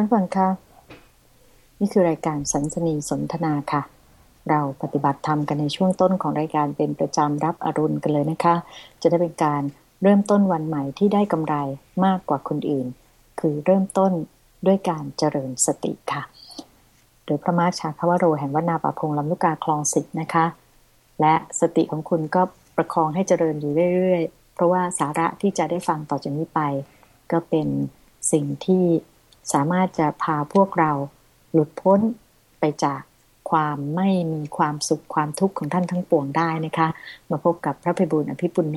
ท่านฟังคะนี่คือรายการสันสนีสนทนาค่ะ เราปฏิบัติธรรมกันในช่วงต้นของรายการเป็นประจำรับอรุณกันเลยนะคะ จะได้เป็นการเริ่มต้นวันใหม่ที่ได้กำไรมากกว่าคนอื่น คือเริ่มต้นด้วยการเจริญสติค่ะ โดยพระมาชาคาวโรแห่งวัดนาป่าพงลำลูกกาคลองสิทธ์นะคะ และสติของคุณก็ประคองให้เจริญอยู่เรื่อยๆ เพราะว่าสาระที่จะได้ฟังต่อจากนี้ไป ก็เป็นสิ่งที่ สามารถจะพาพวกเราหลุดพ้นไปจากความไม่มีความสุขความทุกข์ของท่านทั้งปวงได้นะคะ มาพบกับพระพิบูลอภิปุโน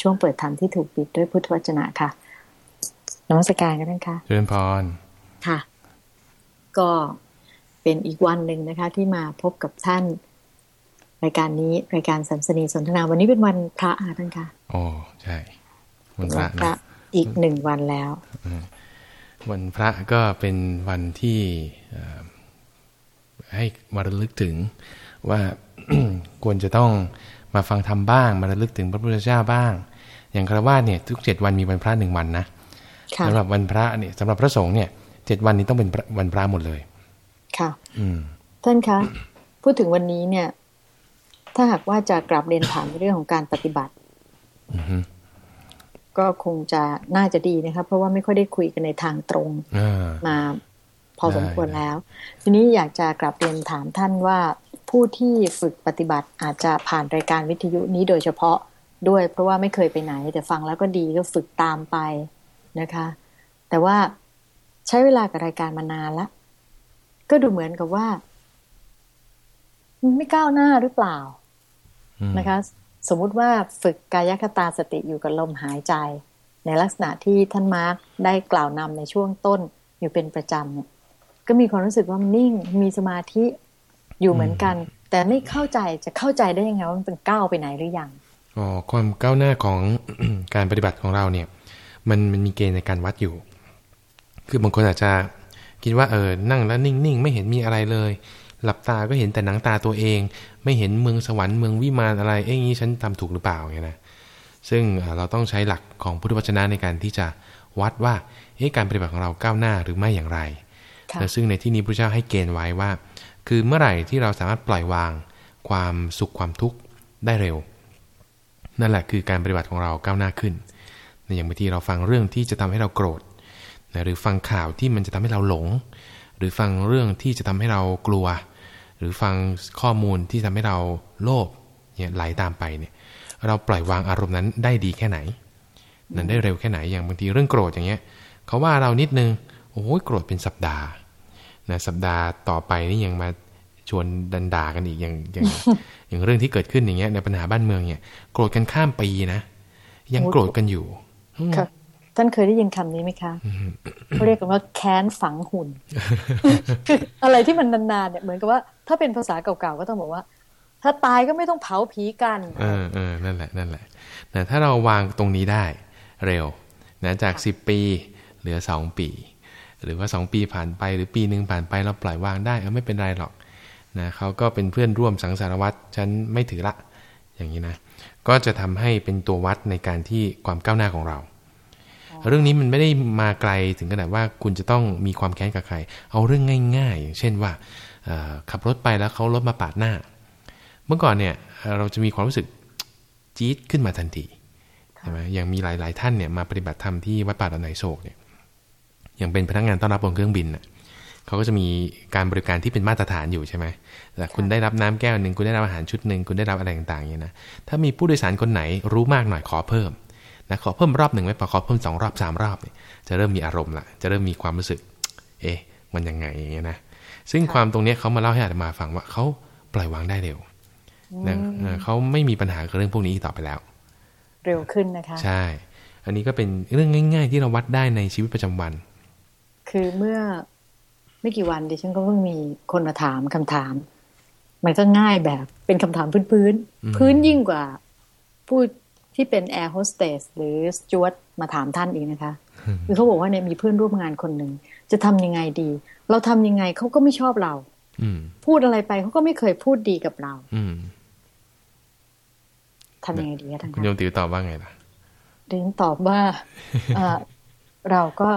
ช่วงเปิดธรรมที่ถูกปิดด้วยพุทธวจนะค่ะนมัสการกันนะคะเจริญพรค่ะ ก็เป็นอีกวันหนึ่งนะคะ ที่มาพบกับท่านรายการนี้รายการสัมสนีสนทนา วันนี้เป็นวันพระอาท่านค่ะโอ้ใช่วันพวัระนพระนะอีกหนึ่งวันแล้ว วันพระก็เป็นวันที่เอ่อให้มาระลึกถึงว่าควรจะต้องมาฟังธรรมบ้าง มาระลึกถึงพระพุทธเจ้าบ้าง อย่างคารวะเนี่ยทุกเจ็ดวันมีวันพระหนึ่งวันนะค่ะสำหรับวันพระเนี่ยสำหรับพระสงฆ์เนี่ยเจ็ดวันนี้ต้องเป็นพระวันพระหมดเลย ค่ะ อืมท่านคะพูดถึงวันนี้เนี่ย ถ้าหากว่าจะกลับเรียนถามในเรื่องของการปฏิบัติอือฮึ ก็คงจะน่าจะดีนะคะเพราะว่าไม่ค่อยได้คุยกันในทางตรงอ่ามาพอได้สมควรแล้ว ทีนี้อยากจะกลับเรียนถามท่านว่าผู้ที่ฝึกปฏิบัติอาจจะผ่านรายการวิทยุนี้โดยเฉพาะด้วย เพราะว่าไม่เคยไปไหน แต่ฟังแล้วก็ดีก็ฝึกตามไปนะคะ แต่ว่าใช้เวลากับรายการมานานละ ก็ดูเหมือนกับว่ามันไม่ก้าวหน้าหรือเปล่าอืมนะคะ สมมุติว่าฝึกกายคตาสติอยู่กับลมหายใจ ในลักษณะที่ท่านมาร์กได้กล่าวนำในช่วงต้นอยู่เป็นประจำเนี่ยก็มีความรู้สึกว่ามันนิ่งมีสมาธิอยู่เหมือนกัน แต่ไม่เข้าใจจะเข้าใจได้ยังไงว่ามันเป็นก้าวไปไหนหรือยังอ๋อความก้าวหน้าของการปฏิบัติของเราเนี่ย มันมันมีเกณฑ์ในการวัดอยู่ คือบางคนอาจจะคิดว่าเออนั่งแล้วนิ่งๆ ไม่เห็นมีอะไรเลย หลับตาก็เห็นแต่หนังตาตัวเอง ไม่เห็นเมืองสวรรค์เมืองวิมานอะไรเอ้ยงี้ฉันทำถูกหรือเปล่าเงี้ยนะซึ่งเอ่อเราต้องใช้หลักของพุทธวจนะในการที่จะวัดว่าเอ๊ะการปฏิบัติของเราก้าวหน้าหรือไม่อย่างไรค่ะและซึ่งในที่นี้พระเจ้าให้เกณฑ์ไว้ว่า คือเมื่อไหร่ที่เราสามารถปล่อยวางความสุขความทุกข์ได้เร็ว นั่นแหละคือการปฏิบัติของเราก้าวหน้าขึ้นในอย่างบางทีเราฟังเรื่องที่จะทำให้เราโกรธนะหรือฟังข่าวที่มันจะทำให้เราหลง หรือฟังเรื่องที่จะทำให้เรากลัวห รือฟังข้อมูลที่ทำให้เราโลภเนี่ยไหลตามไปเนี่ย เราปล่อยวางอารมณ์นั้นได้ดีแค่ไหน นั้นได้เร็วแค่ไหนอย่างบางทีเรื่องโกรธอย่างเงี้ยเขาว่าเรานิดนึงโอ้ยโกรธเป็นสัปดาห์นะสัปดาห์ต่อไปนี่ยังมาชวนดันด่ากันอีกอย่างอย่างอย่างเรื่องที่เกิดขึ้นอย่างเงี้ยในปัญหาบ้านเมืองเนี่ย โกรธกันข้ามปีนะยังโกรธกันอยู่ค่ะ ท่านเคยได้ยินคำนี้ไหมคะเขาเรียกกันว่าแค้นฝังหุ่น คืออะไรที่มันนานๆเนี่ยเหมือนกับว่า ถ้าเป็นภาษาเก่าๆก็ต้องบอกว่า ถ้าตายก็ไม่ต้องเผาผีกัน เออเออนั่นแหละนั่นแหละนะถ้าเราวางตรงนี้ได้เร็วนะจาก 10 ปีเหลือ 2 ปี หรือว่า 2 ปีผ่านไปหรือปีหนึ่งผ่านไปเราปล่อยวางได้เออไม่เป็นไรหรอกนะเขาก็เป็นเพื่อนร่วมสังสารวัตรฉันไม่ถือละ อย่างนี้นะ ก็จะทำให้เป็นตัววัดในการที่ความก้าวหน้าของเรา เรื่องนี้มันไม่ได้มาไกลถึงขนาดว่าคุณจะต้องมีความแค้นกับใคร เอาเรื่องง่าย ๆ อย่างเช่นว่าขับรถไปแล้วเขารถมาปาดหน้า เมื่อก่อนเนี่ยเราจะมีความรู้สึกจี๊ดขึ้นมาทันทีใช่ไหมอย่างมีหลายๆท่านเนี่ยมาปฏิบัติธรรมที่วัดป่าดอนไหนโศกเนี่ยอย่างเป็นพนักงานต้อนรับบนเครื่องบินน่ะเขาก็จะมีการบริการที่เป็นมาตรฐานอยู่ใช่ไหมแต่คุณได้รับน้ำแก้วหนึ่งคุณได้รับอาหารชุดหนึ่งคุณได้รับอะไรต่างๆอย่างนี้ยนะ ถ้ามีผู้โดยสารคนไหนรู้มากหน่อยขอเพิ่ม นะขอเพิ่มรอบหนึ่งไม่พอขอเพิ่มสองรอบสามรอบเนี่ยจะเริ่มมีอารมณ์ละจะเริ่มมีความรู้สึก เอ๊ะมันยังไงอย่างเงี้ยนะซึ่งความตรงเนี้ยเขามาเล่าให้อาตมาฟังว่าเขาปล่อยวางได้เร็วนะเอ่อเขาไม่มีปัญหากับเรื่องพวกนี้อีกต่อไปแล้ว เร็วขึ้นนะคะ ใช่ อันนี้ก็เป็นเรื่องง่าย ๆ ที่เราวัดได้ในชีวิตประจำวัน คือเมื่อไม่กี่วันดิฉันก็เพิ่งมีคนมาถามคำถาม มันก็ง่ายแบบเป็นคำถามพื้นอืมๆพื้นยิ่งกว่าผู้ ที่เป็นแอร์โฮสเตสหรือสจวตมาถามท่านอีกนะคะคือเขาบอกว่าเนี่ยมีเพื่อนร่วมงานคนหนึ่งจะทำยังไงดี เราทำยังไงเขาก็ไม่ชอบเรา อืมพูดอะไรไปเขาก็ไม่เคยพูดดีกับเรา อืมทำยังไงดีคะท่านคุณคะโยมติวตอบว่าไงล่ะดิฉันตอบว่าเอ่อเราก็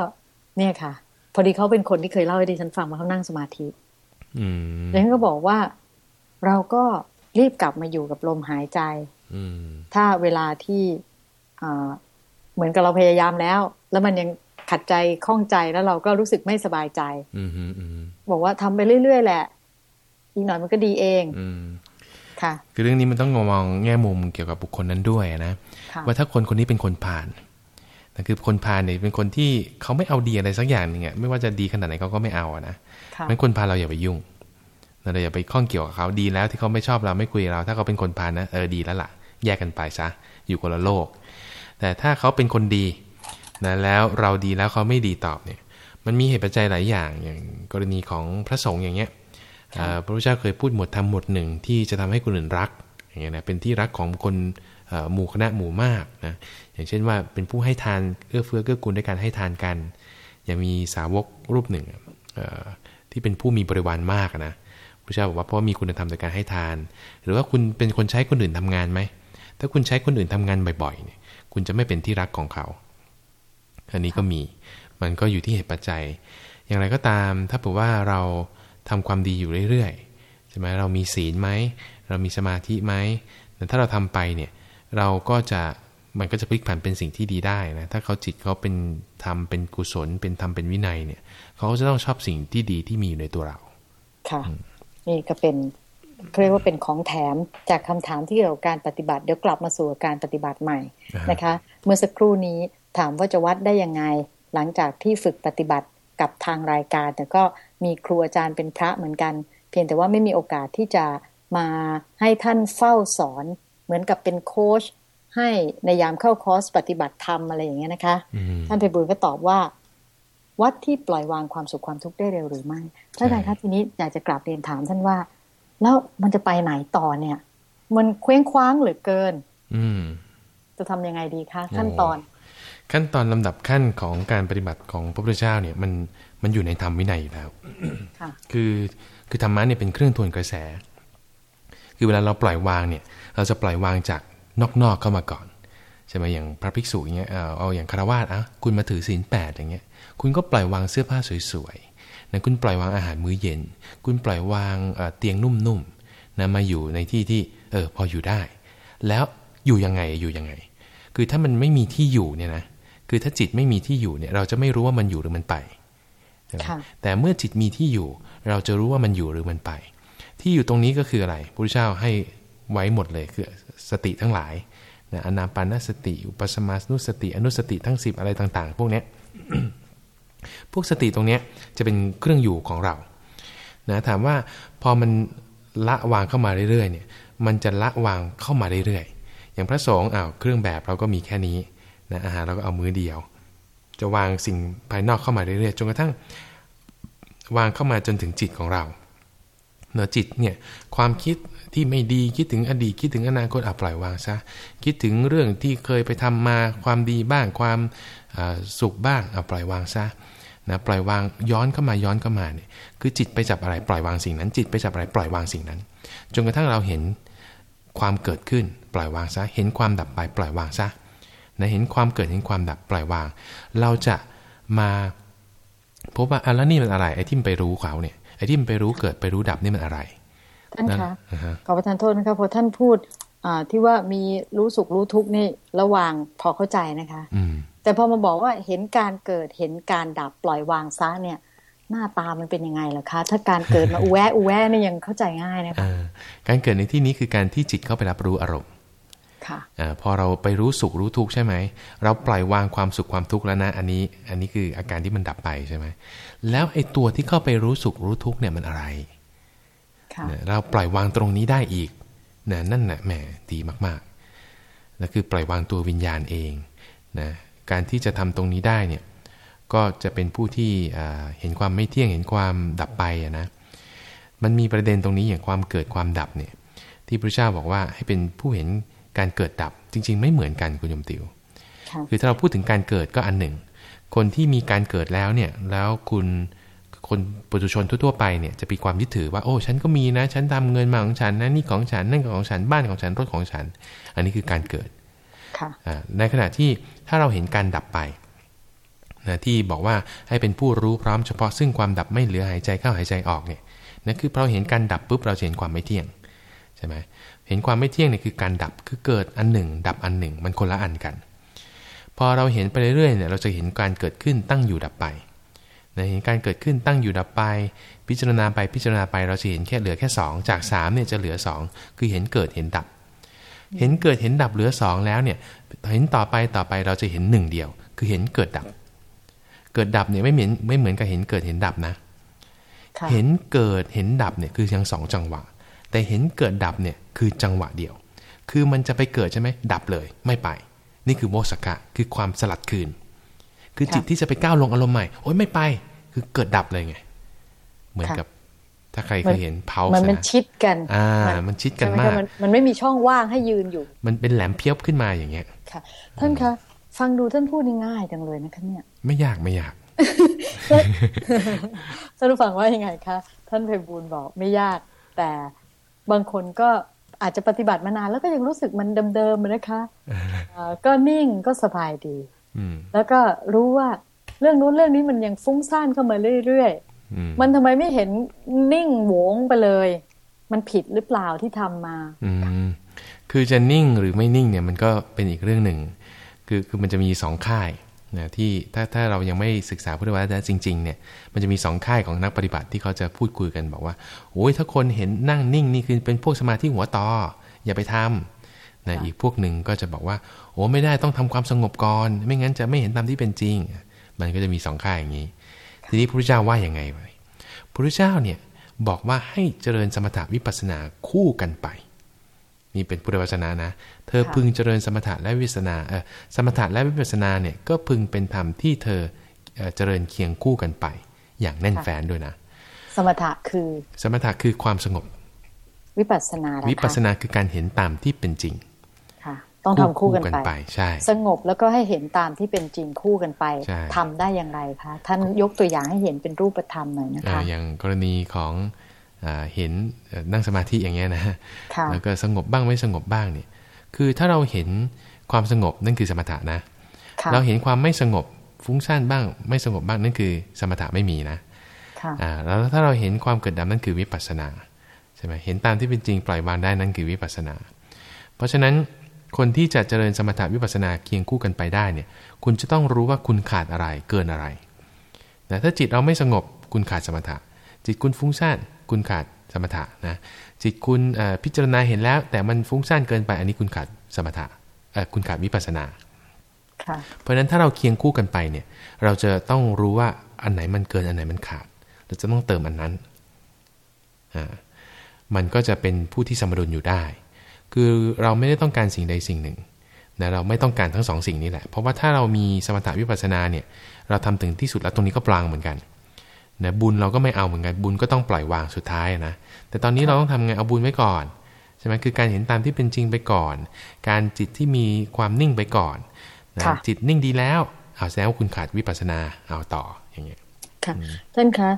เนี่ยค่ะ พอดีเขาเป็นคนที่เคยเล่าให้ดิฉันฟังว่าเขานั่งสมาธิอืมดิฉันก็บอกว่าเราก็รีบกลับมาอยู่กับลมหายใจอืม ถ้าเวลาที่อ่าเหมือนกับเราพยายามแล้ว แล้วมันยังขัดใจข้องใจแล้วเราก็รู้สึกไม่สบายใจอืมอืมอืมบอกว่าทำไปเรื่อยๆแหละ อีกหน่อยมันก็ดีเองอืมค่ะ คือเรื่องนี้มันต้องมองแง่มุมเกี่ยวกับบุคคลนั้นด้วยนะค่ะว่าถ้าคนคนนี้เป็นคนผ่านนะคือคนผ่านเนี่ยเป็นคนที่เขาไม่เอาดีอะไรสักอย่างหนึ่งอะไม่ว่าจะดีขนาดไหนเขาก็ไม่เอาอะนะค่ะงั้นคนพาลเราอย่าไปยุ่งนะ เราอย่าไปข้องเกี่ยวกับเขาดีแล้วที่เขาไม่ชอบเราไม่คุยกับเรา ถ้าเขาเป็นคนพาลนะเออดีแล้วล่ะ แยกกันไปซะอยู่คนละโลก แต่ถ้าเขาเป็นคนดีนะแล้วเราดีแล้วเขาไม่ดีตอบเนี่ย มันมีเหตุปัจจัยหลายอย่างอย่างกรณีของพระสงฆ์อย่างเงี้ยพระพุทธเจ้าเคยพูดหมวดธรรมหมวดหนึ่งที่จะทำให้คนอื่นรักอย่างเงี้ยนะเป็นที่รักของคนหมู่คณะหมู่มากนะอย่างเช่นว่าเป็นผู้ให้ทานเอื้อเฟื้อเกื้อกูลด้วยการให้ทานกันย่างมีสาวกรูปหนึ่งที่เป็นผู้มีบริวารมากนะ พระเจ้าบอกว่าเพราะว่ามีคุณธรรมในการให้ทาน หรือว่าคุณเป็นคนใช้คนอื่นทำงานไหม ถ้าคุณใช้คนอื่นทำงานบ่อยๆเนี่ยคุณจะไม่เป็นที่รักของเขา อันนี้ก็มี มันก็อยู่ที่เหตุปัจจัย อย่างไรก็ตาม ถ้าบอกว่าเราทำความดีอยู่เรื่อยๆ ใช่ไหมเรามีศีลไหม เรามีสมาธิไหมแต่ถ้าเราทำไปเนี่ย เราก็จะ มันก็จะพลิกผันเป็นสิ่งที่ดีได้นะ ถ้าเขาจิตเขาเป็นทำเป็นกุศล เป็นธรรม เป็นวินัยเนี่ย เขาก็จะต้องชอบสิ่งที่ดีที่มีอยู่ในตัวเรา ค่ะ นี่ก็เป็นเขาเรียกว่าเป็นของแถมจากคำถามที่เกี่ยวกับการปฏิบัติ เดี๋ยวกลับมาสู่การปฏิบัติใหม่อ่าฮะนะคะ เมื่อสักครู่นี้ถามว่าจะวัดได้ยังไง หลังจากที่ฝึกปฏิบัติกับทางรายการ แต่ก็มีครูอาจารย์เป็นพระเหมือนกัน เพียงแต่ว่าไม่มีโอกาสที่จะมาให้ท่านเฝ้าสอนเหมือนกับเป็นโค้ชให้ในยามเข้าคอร์สปฏิบัติธรรมอะไรอย่างเงี้ยนะคะอืมท่านไพบูลย์ก็ตอบว่า วัดที่ปล่อยวางความสุขความทุกข์ได้เร็วหรือไม่ท่านอาจารย์คะทีนี้อยากจะกลับเรียนถามท่านว่า แล้วมันจะไปไหนต่อเนี่ย มันเคว้งคว้างเหลือเกิน อืม จะทำยังไงดีคะขั้นตอน ขั้นตอนลำดับขั้นของการปฏิบัติของพระพุทธเจ้าเนี่ย มันมันอยู่ในธรรมวินัยอยู่แล้วค่ะคือคือธรรมะเนี่ยเป็นเครื่องทวนกระแส คือเวลาเราปล่อยวางเนี่ย เราจะปล่อยวางจากนอกๆเข้ามาก่อน ใช่ไหมอย่างพระภิกษุอย่างเงี้ยเอาเอาอย่างคารวาสอะคุณมาถือศีลแปดอย่างเงี้ยคุณก็ปล่อยวางเสื้อผ้าสวยๆนะคุณปล่อยวางอาหารมื้อเย็น คุณปล่อยวางเอ่อเตียงนุ่มๆนะมาอยู่ในที่ที่เออพออยู่ได้ แล้วอยู่ยังไงอยู่ยังไง คือถ้ามันไม่มีที่อยู่เนี่ยนะคือถ้าจิตไม่มีที่อยู่เนี่ยเราจะไม่รู้ว่ามันอยู่หรือมันไปใช่ไหมค่ะแต่เมื่อจิตมีที่อยู่ เราจะรู้ว่ามันอยู่หรือมันไป ที่อยู่ตรงนี้ก็คืออะไรพระพุทธเจ้าให้ไว้หมดเลยคือสติทั้งหลาย นะอนาปานสติ อุปสมานุสติ อนุสติทั้ง 10 อะไรต่าง ๆ พวกเนี้ยพวกสติตรงเนี้ยจะเป็นเครื่องอยู่ของเรานะถามว่าพอมันละวางเข้ามาเรื่อยๆเนี่ยมันจะละวางเข้ามาเรื่อยๆ อย่างพระสงฆ์อ้าวเครื่องแบบเราก็มีแค่นี้นะอาหารเราก็เอามือเดียว จะวางสิ่งภายนอกเข้ามาเรื่อยๆจนกระทั่งวางเข้ามาจนถึงจิตของเรา เนอะจิตเนี่ยความคิดที่ไม่ดีคิดถึงอดีตคิดถึงอนาคตอะปล่อยวางซะคิดถึงเรื่องที่เคยไปทำมาความดีบ้างความสุขบ้างอะปล่อยวางซะนะปล่อยวางย้อนเข้ามาย้อนเข้ามาเนี่ยคือจิตไปจับอะไรปล่อยวางสิ่งนั้น จิตไปจับอะไรปล่อยวางสิ่งนั้น จนกระทั่งเราเห็นความเกิดขึ้นปล่อยวางซะเห็นความดับไปปล่อยวางซะนะเห็นความเกิดเห็นความดับปล่อยวาง เราจะมาพบว่าอะแล้วนี่มันอะไรไอ้ที่มันไปรู้เขาเนี่ย ไอ้ที่มันไปรู้เกิดไปรู้ดับนี่มันอะไรท่านนั่นคะอ่าฮะขอประทานโทษนะคะพอท่านพูดอ่าที่ว่ามีรู้สุขรู้ทุกข์นี่ระหว่างพอเข้าใจนะคะอืมแต่พอมาบอกว่าเห็นการเกิดเห็นการดับปล่อยวางซะเนี่ยหน้าตามันเป็นยังไงล่ะคะ ถ้าการเกิดมาอุแวะอุแวะนี่ยังเข้าใจง่ายนะคะอ่าการเกิดในที่นี้คือการที่จิตเข้าไปรับรู้อารมณ์ ค่ะอาพอเราไปรู้สุขรู้ทุกข์ใช่ไหม เราปล่อยวางความสุขความทุกข์แล้วนะ อันนี้ อันนี้คืออาการที่มันดับไปใช่ไหม แล้วไอ้ตัวที่เข้าไปรู้สุขรู้ทุกข์เนี่ยมันอะไรค่ะเนี่ยเราปล่อยวางตรงนี้ได้อีกนะนั่นแหละแหมดีมากๆนั่นคือปล่อยวางตัววิญญาณเองนะการที่จะทำตรงนี้ได้เนี่ย ก็จะเป็นผู้ที่อ่าเห็นความไม่เที่ยงเห็นความดับไปอะนะ มันมีประเด็นตรงนี้อย่างความเกิดความดับเนี่ย ที่พระเจ้าบอกว่าให้เป็นผู้เห็น การเกิดดับจริง ๆ ไม่เหมือนกันคุณโยมติวค่ะคือถ้าเราพูดถึงการเกิดก็อันหนึ่ง คนที่มีการเกิดแล้วเนี่ยแล้วคุณคนปุถุชนทั่วๆไปเนี่ยจะมีความยึดถือว่าโอ้ฉันก็มีนะ ฉันทำเงินมาของฉันนะนี่ของฉันนั่นก็ของฉันบ้านของฉันรถของฉัน อันนี้คือการเกิดค่ะอ่าในขณะที่ถ้าเราเห็นการดับไปนะที่บอกว่าให้เป็นผู้รู้พร้อมเฉพาะซึ่งความดับไม่เหลือหายใจเข้าหายใจออกเนี่ยนั่นคือเราเห็นการดับปุ๊บเราเห็นความไม่เที่ยง ใช่ไหมเห็นความไม่เที่ยงเนี่ยคือการดับคือเกิดอันหนึ่ง ดับอันหนึ่ง มันคนละอันกัน พอเราเห็นไปเรื่อยๆเนี่ยเราจะเห็นการเกิดขึ้นตั้งอยู่ดับไปนะเห็นการเกิดขึ้นตั้งอยู่ดับไป พิจารณาไปพิจารณาไปเราจะเห็นแค่เหลือแค่ 2 จาก3เนี่ยจะเหลือ 2 คือเห็นเกิดเห็นดับ เห็นเกิดเห็นดับเหลือ 2 แล้วเนี่ยเห็นต่อไปต่อไปเราจะเห็นหนึ่งเดียว คือเห็นเกิดดับ เกิดดับเนี่ยไม่เหมือนไม่เหมือนกับเห็นเกิดเห็นดับนะ เห็นเกิดเห็นดับเนี่ยคือยังสองจังหวะ แต่เห็นเกิดดับเนี่ยคือจังหวะเดียว คือมันจะไปเกิดใช่ไหมดับเลยไม่ไป นี่คือโมสกะคือความสลัดคืน คือจิตที่จะไปก้าวลงอารมณ์ใหม่โอ๊ยไม่ไป คือเกิดดับเลยไง เหมือนกับถ้าใครเคยเห็นเผามันมันชิดกัน อ่า มันชิดกันมาก มันไม่มีช่องว่างให้ยืนอยู่ มันเป็นแหลมเพียบขึ้นมาอย่างเงี้ย ค่ะ ท่านคะ ฟังดูท่านพูดง่ายจังเลยนะคะเนี่ย ไม่ยากไม่ยาก ท่านผู้ฟังว่ายังไงคะ ท่านเพบูลบอกไม่ยากแต่ บางคนก็อาจจะปฏิบัติมานานแล้วก็ยังรู้สึกมันเดิมๆนะคะก็นิ่งก็สบายดีแล้วก็รู้ว่าเรื่องนู้นเรื่องนี้มันยังฟุ้งซ่านเข้ามาเรื่อยๆมันทำไมไม่เห็นนิ่งโหวงไปเลย มันผิดหรือเปล่าที่ทำมาอืมคือจะนิ่งหรือไม่นิ่งเนี่ยมันก็เป็นอีกเรื่องหนึ่ง คือคือมันจะมีสองค่าย นะที่ถ้าถ้าเรายังไม่ศึกษาพุทธวจนะจริงๆเนี่ยมันจะมีสองค่ายของนักปฏิบัติที่เขาจะพูดคุยกันบอกว่าโอ้ยถ้าคนเห็นนั่งนิ่งนี่คือเป็นพวกสมาธิหัวต่ออย่าไปทำนะอีกพวกหนึ่งก็จะบอกว่าโอ้ไม่ได้ต้องทำความสงบก่อน ไม่งั้นจะไม่เห็นตามที่เป็นจริง มันก็จะมีสองค่ายอย่างนี้ ทีนี้พระพุทธเจ้าว่าอย่างไงไว้พระพุทธเจ้าเนี่ยบอกว่าให้เจริญสมถะวิปัสสนาคู่กันไป นี่เป็นพุทธวจนะนะ เธอพึงเจริญสมถะและวิปัสนาเออสมถะและวิปัสนาเนี่ยก็พึงเป็นธรรมที่เธอเจริญเคียงคู่กันไป อย่างแน่นแฟ้นด้วยนะ สมถะคือ สมถะคือความสงบ วิปัสนาวิปัสนาคือการเห็นตามที่เป็นจริงค่ะต้องทำคู่กันไปใช่สงบแล้วก็ให้เห็นตามที่เป็นจริงคู่กันไปทำได้อย่างไรคะท่านยกตัวอย่างให้เห็นเป็นรูปธรรมหน่อยนะคะอย่างกรณีของ เห็นนั่งสมาธิอย่างเงี้ยนะแล้วก็สงบบ้างไม่สงบบ้างเนี่ยคือถ้าเราเห็นความสงบนั่นคือสมถะนะ เราเห็นความไม่สงบฟุ้งซ่านบ้าง ไม่สงบบ้างนั่นคือสมถะไม่มีนะอ่าแล้วถ้าเราเห็นความเกิดดับนั่นคือวิปัสสนาใช่ไหมเห็นตามที่เป็นจริงปล่อยวางได้นั่นคือวิปัสสนา เพราะฉะนั้นคนที่จะเจริญสมถะวิปัสสนาเคียงคู่กันไปได้เนี่ย คุณจะต้องรู้ว่าคุณขาดอะไรเกินอะไรนะถ้าจิตเราไม่สงบคุณขาดสมถะ จิตคุณฟุ้งซ่านคุณขาดสมถะนะจิตคุณพิจารณาเห็นแล้ว แต่มันฟุ้งซ่านเกินไป อันนี้คุณขาดสมถะคุณขาดวิปัสนาเพราะฉะนั้นถ้าเราเคียงคู่กันไปเนี่ย เราจะต้องรู้ว่าอันไหนมันเกินอันไหนมันขาด เราจะต้องเติมอันนั้นมันก็จะเป็นผู้ที่สมดุลอยู่ได้ คือเราไม่ได้ต้องการสิ่งใดสิ่งหนึ่งนะเราไม่ต้องการทั้งสองสิ่งนี้แหละ เพราะว่าถ้าเรามีสมถะวิปัสนาเนี่ย เราทำถึงที่สุดแล้วตรงนี้ก็ปลางเหมือนกัน นะบุญเราก็ไม่เอาเหมือนกันบุญก็ต้องปล่อยวางสุดท้ายนะ แต่ตอนนี้เราต้องทำไงเอาบุญไว้ก่อนใช่ไหมคือการเห็นตามที่เป็นจริงไปก่อน การจิตที่มีความนิ่งไปก่อนนะจิตนิ่งดีแล้วเอาแสดงว่าคุณขาดวิปัสนาเอาต่ออย่างเงี้ยค่ะท่านคะ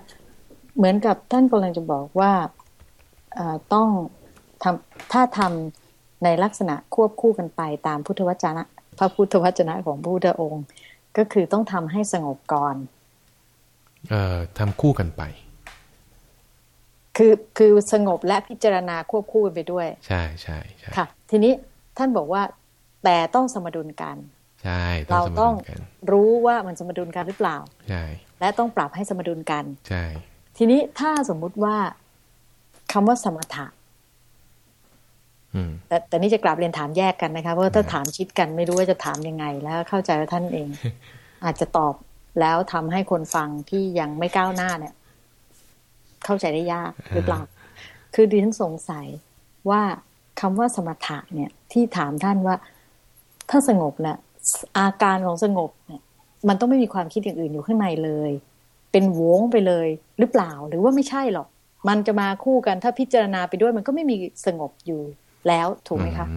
เหมือนกับท่านกำลังจะบอกว่าต้องทำถ้าทำในลักษณะควบคู่กันไปตามพุทธวจนะ พระพุทธวจนะของพระพุทธองค์ ก็คือต้องทำให้สงบก่อนเอ่อ ทำคู่กันไป คือคือสงบและพิจารณาควบคู่กันไปด้วย ใช่ใช่ใช่ค่ะ ทีนี้ท่านบอกว่าแต่ต้องสมดุลกัน ใช่เราต้องรู้ว่ามันสมดุลกันหรือเปล่า ใช่ และต้องปรับให้สมดุลกัน ใช่ ทีนี้ถ้าสมมุติว่าคำว่าสมถะแต่แต่นี่จะกลับเรียนถามแยกกันนะคะเพราะถ้าถามชิดกันไม่รู้ว่าจะถามยังไง แล้วเข้าใจว่าท่านเอง อาจจะตอบ แล้วทำให้คนฟังที่ยังไม่ก้าวหน้าเนี่ย เข้าใจได้ยากหรือเปล่า คือดิฉันสงสัยว่าคำว่าสมถะเนี่ย ที่ถามท่านว่า ถ้าสงบเนี่ยอาการของสงบเนี่ย มันต้องไม่มีความคิดอย่างอื่นอยู่ข้างในเลย เป็นวงไปเลยหรือเปล่า หรือว่าไม่ใช่หรอก มันจะมาคู่กันถ้าพิจารณาไปด้วย มันก็ไม่มีสงบอยู่แล้วถูกไหมคะ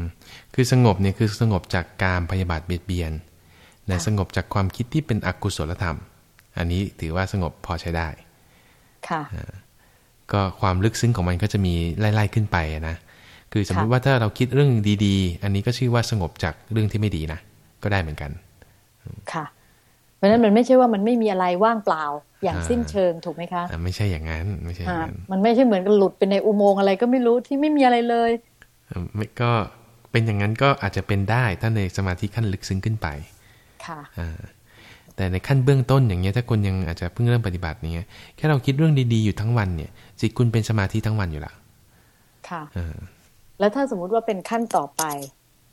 คือสงบเนี่ยคือสงบจากการพยาบาทเบียดเบียน นะสงบจากความคิดที่เป็นอกุศลธรรม อันนี้ถือว่าสงบพอใช้ได้ ค่ะก็ความลึกซึ้งของมันก็จะมีไล่ๆขึ้นไปนะ คือสมมุติว่าถ้าเราคิดเรื่องดีๆ อันนี้ก็ชื่อว่าสงบจากเรื่องที่ไม่ดีนะ ก็ได้เหมือนกัน ค่ะ เพราะฉะนั้นมันไม่ใช่ว่ามันไม่มีอะไรว่างเปล่า อย่างสิ้นเชิงถูกไหมคะไม่ใช่อย่างนั้น ไม่ใช่อย่างนั้น มันไม่ใช่เหมือนกับหลุดไปในอุโมงค์อะไรก็ไม่รู้ที่ไม่มีอะไรเลยไม่ก็เป็นอย่างนั้นก็อาจจะเป็นได้ถ้าในสมาธิขั้นลึกซึ้งขึ้นไป ค่ะแต่ในขั้นเบื้องต้นอย่างเงี้ยถ้าคุณยังอาจจะเพิ่งเริ่มปฏิบัติเนี้ยแค่เราคิดเรื่องดีๆอยู่ทั้งวันเนี่ยจิตคุณเป็นสมาธิทั้งวันอยู่ละค่ะแล้วถ้าสมมุติว่าเป็นขั้นต่อไป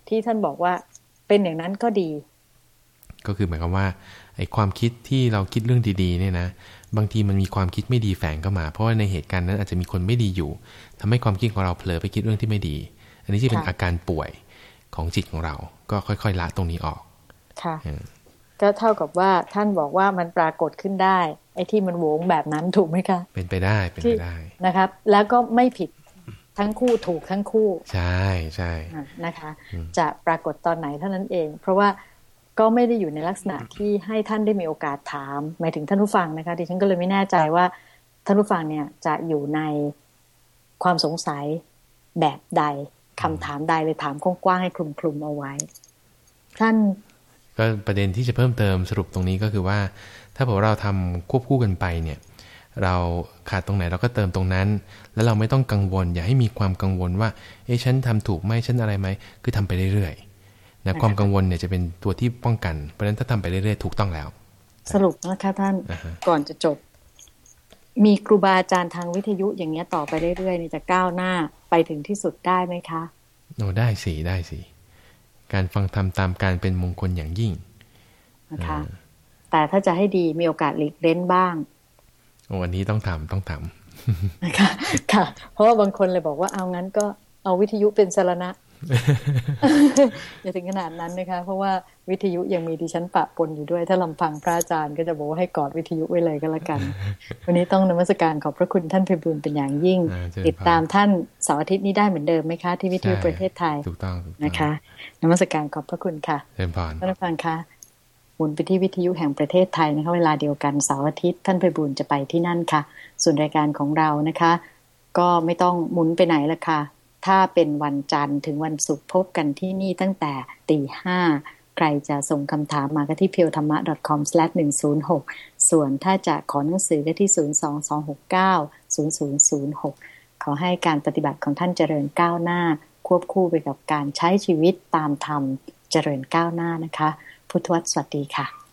ที่ท่านบอกว่าเป็นอย่างนั้นก็ดี ก็คือหมายความว่าไอ้ความคิดที่เราคิดเรื่องดีๆเนี่ยนะบางทีมันมีความคิดไม่ดีแฝงเข้ามา เพราะว่าในเหตุการณ์นั้นอาจจะมีคนไม่ดีอยู่ทำให้ความคิดของเราเผลอไปคิดเรื่องที่ไม่ดี อันนี้ที่เป็นอาการป่วยของจิตของเรา ก็ค่อยๆละตรงนี้ออก ค่ะ ก็เท่ากับว่าท่านบอกว่ามันปรากฏขึ้นได้ ไอ้ที่มันโหวงแบบนั้นถูกไหมคะ เป็นไปได้เป็นไปได้นะครับ แล้วก็ไม่ผิดทั้งคู่ถูกทั้งคู่ ใช่ใช่นะคะ จะปรากฏตอนไหนเท่านั้นเอง เพราะว่าก็ไม่ได้อยู่ในลักษณะที่ให้ท่านได้มีโอกาสถาม หมายถึงท่านผู้ฟังนะคะดิฉันก็เลยไม่แน่ใจว่าท่านผู้ฟังเนี่ยจะอยู่ในความสงสัยแบบใดคำถามใดเลยถามกว้างๆให้คลุมคลุมเอาไว้ ท่าน ก็ประเด็นที่จะเพิ่มเติมสรุปตรงนี้ก็คือว่า ถ้าบอกเราทำควบคู่กันไปเนี่ยเราขาดตรงไหนเราก็เติมตรงนั้น แล้วเราไม่ต้องกังวล อย่าให้มีความกังวลว่าเอ๊ะฉันทำถูกไหมฉันอะไรไหมคือทำไปเรื่อยๆนะความกังวลเนี่ยจะเป็นตัวที่ป้องกัน เพราะฉะนั้นถ้าทำไปเรื่อยๆถูกต้องแล้ว สรุปนะคะท่านก่อนจะจบ มีครูบาอาจารย์ทางวิทยุอย่างเงี้ยต่อไปเรื่อยๆนี่จะก้าวหน้าไปถึงที่สุดได้ไหมคะโอ้ได้สิได้สิ การฟังธรรมตามการเป็นมงคลอย่างยิ่งนะคะแต่ถ้าจะให้ดีมีโอกาสหลีกเล้นบ้างโอ้อันนี้ต้องทำต้องทำนะคะค่ะ เพราะว่าบางคนเลยบอกว่าเอางั้นก็เอาวิทยุเป็นสารณะ อย่าถึงขนาดนั้นนะคะ เพราะว่าวิทยุยังมีดิฉันปะปนอยู่ด้วย ถ้าลำพังพระอาจารย์ก็จะบอกว่าให้กอดวิทยุไว้เลยก็แล้วกัน วันนี้ต้องนมัสการขอบพระคุณท่านเพบุญเป็นอย่างยิ่ง ติดตามท่านเสาร์อาทิตย์นี้ได้เหมือนเดิมไหมคะ ที่วิทยุประเทศไทยถูกต้องนะคะนมัสการขอบพระคุณค่ะเชิญพรท่านผู้ฟังคะหมุนไปที่วิทยุแห่งประเทศไทยนะคะเวลาเดียวกันเสาร์อาทิตย์ท่านเพบุญจะไปที่นั่นค่ะ ส่วนรายการของเรานะคะ ก็ไม่ต้องหมุนไปไหนละค่ะ ถ้าเป็นวันจันทร์ถึงวันศุกร์พบกันที่นี่ตั้งแต่ตีห้าใครจะส่งคำถามมาก็ที่เพียวธรรมะ .com/106 ส่วนถ้าจะขอหนังสือก็ที่ 022690006 ขอให้การปฏิบัติของท่านเจริญก้าวหน้า ควบคู่ไปกับการใช้ชีวิตตามธรรมเจริญก้าวหน้านะคะ พุทธวสวัสดีค่ะ